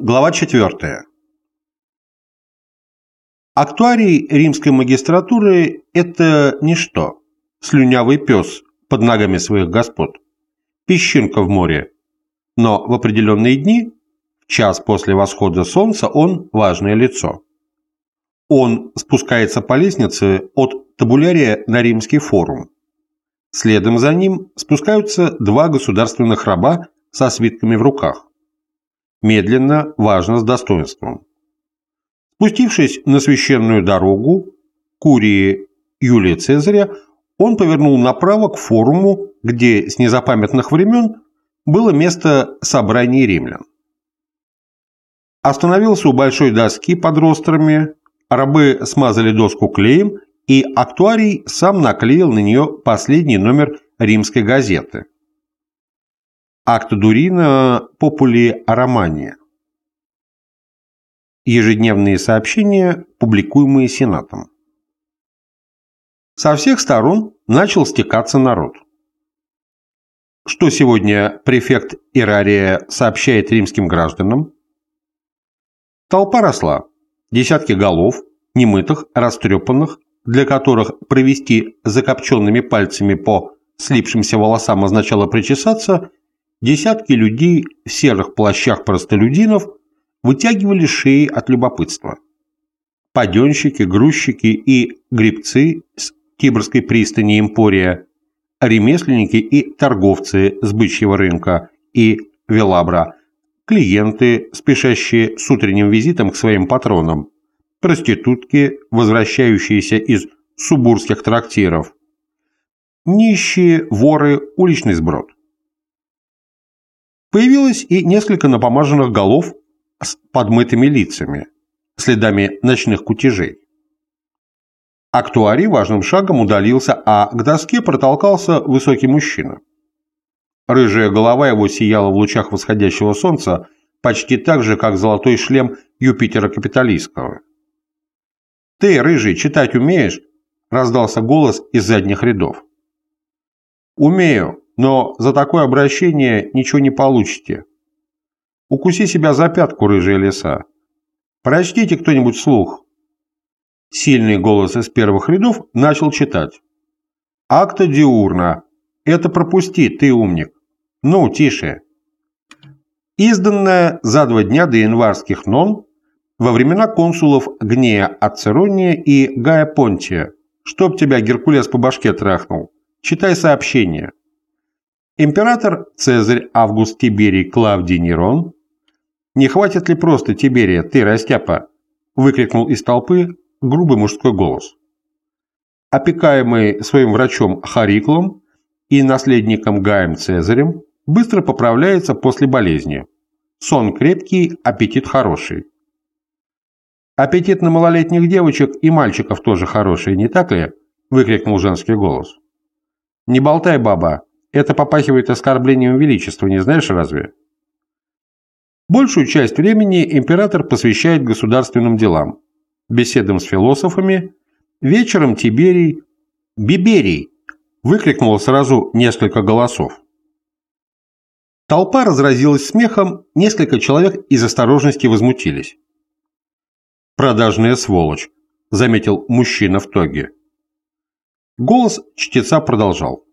Глава 4. Актуарий римской магистратуры – это ничто, слюнявый пес под ногами своих господ, песчинка в море. Но в определенные дни, в час после восхода солнца, он – важное лицо. Он спускается по лестнице от табулярия на римский форум. Следом за ним спускаются два государственных раба со свитками в руках медленно, важно, с достоинством. Спустившись на священную дорогу Курии Юлия Цезаря, он повернул направо к форуму, где с незапамятных времен было место собраний римлян. Остановился у большой доски под рострами, рабы смазали доску клеем, и актуарий сам наклеил на нее последний номер римской газеты – Акт Дурина Попули Аромания. Ежедневные сообщения, публикуемые Сенатом. Со всех сторон начал стекаться народ. Что сегодня префект Ирария сообщает римским гражданам? Толпа росла. Десятки голов, немытых, растрепанных, для которых провести закопченными пальцами по слипшимся волосам означало причесаться, Десятки людей в серых плащах простолюдинов вытягивали шеи от любопытства. Паденщики, грузчики и грибцы с Кибрской пристани Эмпория, ремесленники и торговцы с бычьего рынка и Велабра, клиенты, спешащие с утренним визитом к своим патронам, проститутки, возвращающиеся из субурских трактиров, нищие, воры, уличный сброд. Появилось и несколько напомаженных голов с подмытыми лицами, следами ночных кутежей. Актуарий важным шагом удалился, а к доске протолкался высокий мужчина. Рыжая голова его сияла в лучах восходящего солнца почти так же, как золотой шлем Юпитера Капитолийского. «Ты, рыжий, читать умеешь?» – раздался голос из задних рядов. «Умею», но за такое обращение ничего не получите. Укуси себя за пятку, рыжая лиса. Прочтите кто-нибудь слух. Сильный голос из первых рядов начал читать. Акта диурна. Это пропусти, ты умник. Ну, тише. Изданная за два дня до январских нон во времена консулов Гнея Ацерония и Гая Понтия. Чтоб тебя Геркулес по башке трахнул. Читай сообщение. Император Цезарь Август Тиберий Клавдий Нерон? Не хватит ли просто Тиберия, ты, растяпа? Выкрикнул из толпы грубый мужской голос. Опекаемый своим врачом Хариклом и наследником Гаем Цезарем, быстро поправляется после болезни. Сон крепкий, аппетит хороший. Аппетит на малолетних девочек и мальчиков тоже хороший, не так ли? Выкрикнул женский голос. Не болтай, баба, это попахивает оскорблением величества, не знаешь разве? Большую часть времени император посвящает государственным делам, беседам с философами, вечером Тиберий, Биберий, выкрикнуло сразу несколько голосов. Толпа разразилась смехом, несколько человек из осторожности возмутились. «Продажная сволочь», — заметил мужчина в тоге. Голос чтеца продолжал.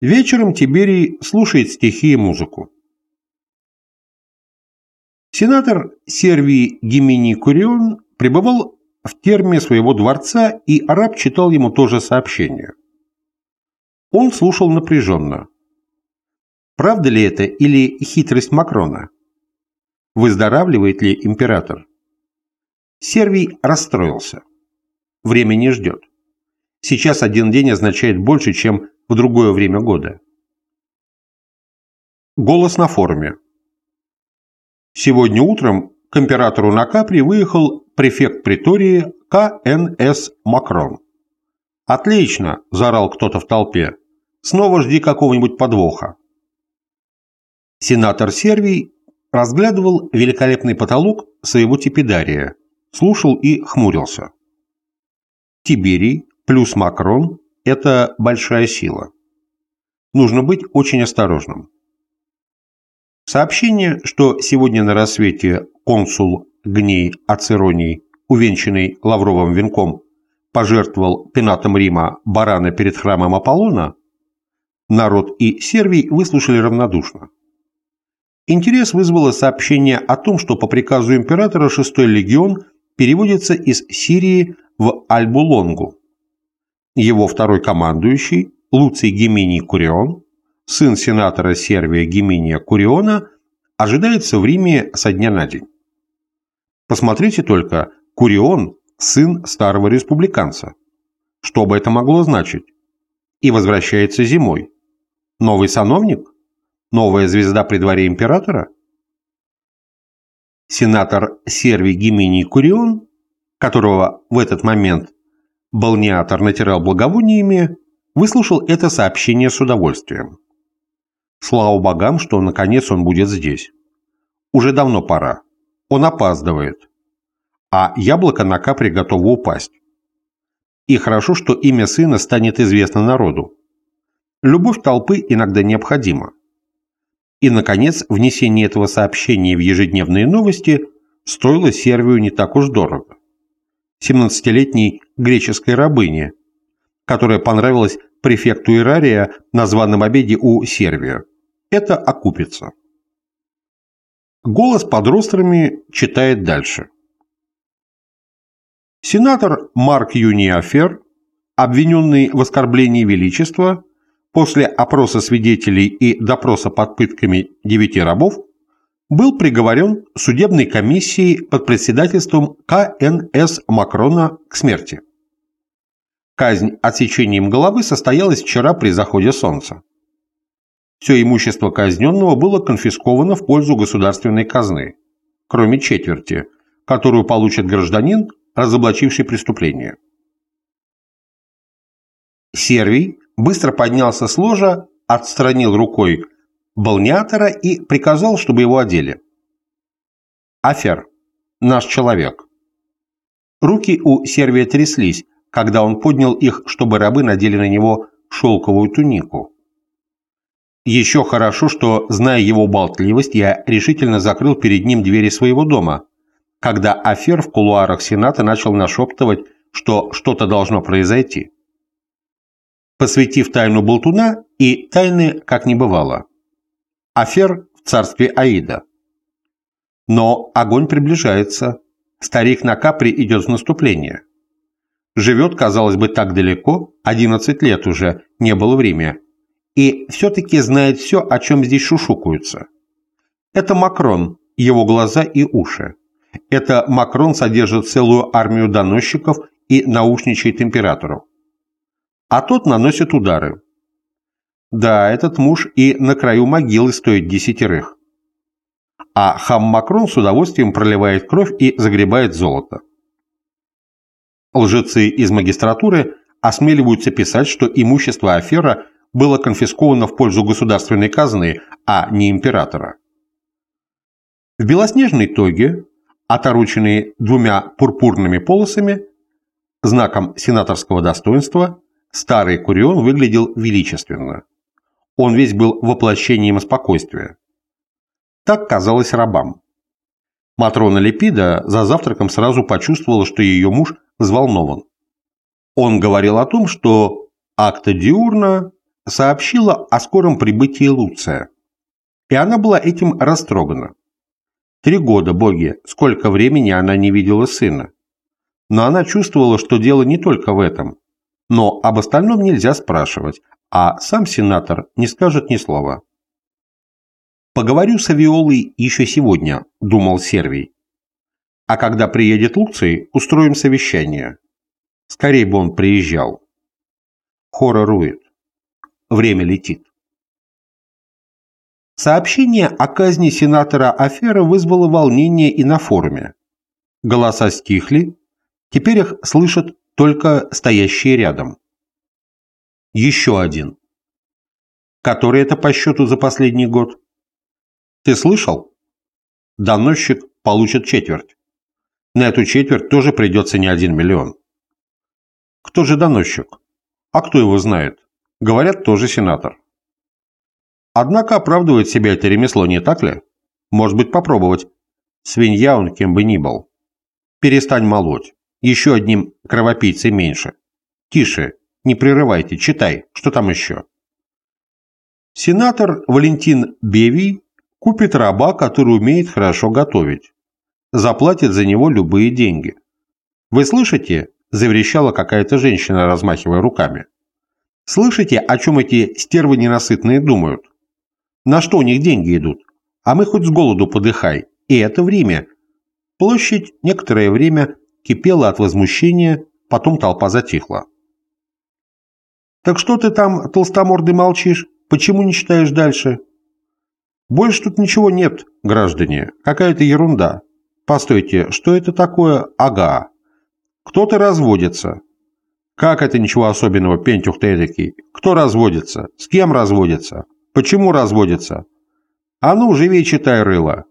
Вечером Тиберий слушает стихи и музыку. Сенатор Сервий Гимини Курион пребывал в терме своего дворца, и араб читал ему тоже сообщение. Он слушал напряженно. Правда ли это или хитрость Макрона? Выздоравливает ли император? Сервий расстроился. Время не ждет. Сейчас один день означает больше, чем в другое время года. Голос на форуме. Сегодня утром к императору на Капри выехал префект притории К.Н.С. Макрон. «Отлично!» – заорал кто-то в толпе. «Снова жди какого-нибудь подвоха». Сенатор Сервий разглядывал великолепный потолок своего типидария, слушал и хмурился. Тиберий плюс Макрон это большая сила. Нужно быть очень осторожным. Сообщение, что сегодня на рассвете консул Гней Ацероний, увенчанный лавровым венком, пожертвовал пенатом Рима барана перед храмом Аполлона, народ и Сервий выслушали равнодушно. Интерес вызвало сообщение о том, что по приказу императора 6-й легион переводится из Сирии в Альбулонгу. Его второй командующий, Луций Геминий Курион, сын сенатора Сервия Геминия Куриона, ожидается в Риме со дня на день. Посмотрите только, Курион – сын старого республиканца. Что бы это могло значить? И возвращается зимой. Новый сановник? Новая звезда при дворе императора? Сенатор Сервий Гиминий Курион, которого в этот момент Балниатор натирал благовониями, выслушал это сообщение с удовольствием. Слава богам, что наконец он будет здесь. Уже давно пора. Он опаздывает. А яблоко на капре готово упасть. И хорошо, что имя сына станет известно народу. Любовь толпы иногда необходима. И, наконец, внесение этого сообщения в ежедневные новости стоило Сервию не так уж дорого. 17-летней греческой рабыне, которая понравилась префекту Ирария на званом обеде у Сервия. Это окупится. Голос под рострами читает дальше. Сенатор Марк Юниафер, обвиненный в оскорблении величества, после опроса свидетелей и допроса под пытками девяти рабов, был приговорен судебной комиссией под председательством КНС Макрона к смерти. Казнь отсечением головы состоялась вчера при заходе солнца. Все имущество казненного было конфисковано в пользу государственной казны, кроме четверти, которую получит гражданин, разоблачивший преступление. Сервий быстро поднялся с ложа, отстранил рукой балнеатора и приказал, чтобы его одели. Афер, наш человек. Руки у Сервия тряслись, когда он поднял их, чтобы рабы надели на него шелковую тунику. Еще хорошо, что, зная его болтливость, я решительно закрыл перед ним двери своего дома, когда Афер в кулуарах Сената начал нашептывать, что что-то должно произойти. Посвятив тайну болтуна, и тайны как не бывало афер в царстве Аида. Но огонь приближается. Старик на Капри идет в наступление. Живет, казалось бы, так далеко, 11 лет уже не был в Риме. И все-таки знает все, о чем здесь шушукаются. Это Макрон, его глаза и уши. Это Макрон содержит целую армию доносчиков и наушничает императору. А тот наносит удары. Да, этот муж и на краю могилы стоит десятерых. А хам Макрон с удовольствием проливает кровь и загребает золото. Лжецы из магистратуры осмеливаются писать, что имущество афера было конфисковано в пользу государственной казны, а не императора. В белоснежной тоге, отороченной двумя пурпурными полосами, знаком сенаторского достоинства, старый Курион выглядел величественно. Он весь был воплощением спокойствия. Так казалось рабам. Матрона Лепида за завтраком сразу почувствовала, что ее муж взволнован. Он говорил о том, что акта Диурна сообщила о скором прибытии Луция. И она была этим растрогана. Три года, боги, сколько времени она не видела сына. Но она чувствовала, что дело не только в этом. Но об остальном нельзя спрашивать, а сам сенатор не скажет ни слова. «Поговорю с Авиолой еще сегодня», – думал Сервий. «А когда приедет Луций, устроим совещание. Скорей бы он приезжал». Хора рует. Время летит. Сообщение о казни сенатора Афера вызвало волнение и на форуме. Голоса стихли, теперь их слышат только стоящие рядом. Еще один. Который это по счету за последний год? Ты слышал? Доносчик получит четверть. На эту четверть тоже придется не один миллион. Кто же доносчик? А кто его знает? Говорят, тоже сенатор. Однако оправдывает себя это ремесло, не так ли? Может быть, попробовать. Свинья он кем бы ни был. Перестань молоть. Еще одним кровопийцей меньше. Тише, не прерывайте, читай. Что там еще? Сенатор Валентин Бевий купит раба, который умеет хорошо готовить. Заплатит за него любые деньги. Вы слышите? Заверещала какая-то женщина, размахивая руками. Слышите, о чем эти стервы ненасытные думают? На что у них деньги идут? А мы хоть с голоду подыхай. И это время. Площадь некоторое время кипела от возмущения, потом толпа затихла. «Так что ты там, толстомордый, молчишь? Почему не читаешь дальше?» «Больше тут ничего нет, граждане. Какая-то ерунда. Постойте, что это такое «ага»? Кто-то разводится. Как это ничего особенного, пентюх ты эдакий? Кто разводится? С кем разводится? Почему разводится? А ну, живей читай, рыло.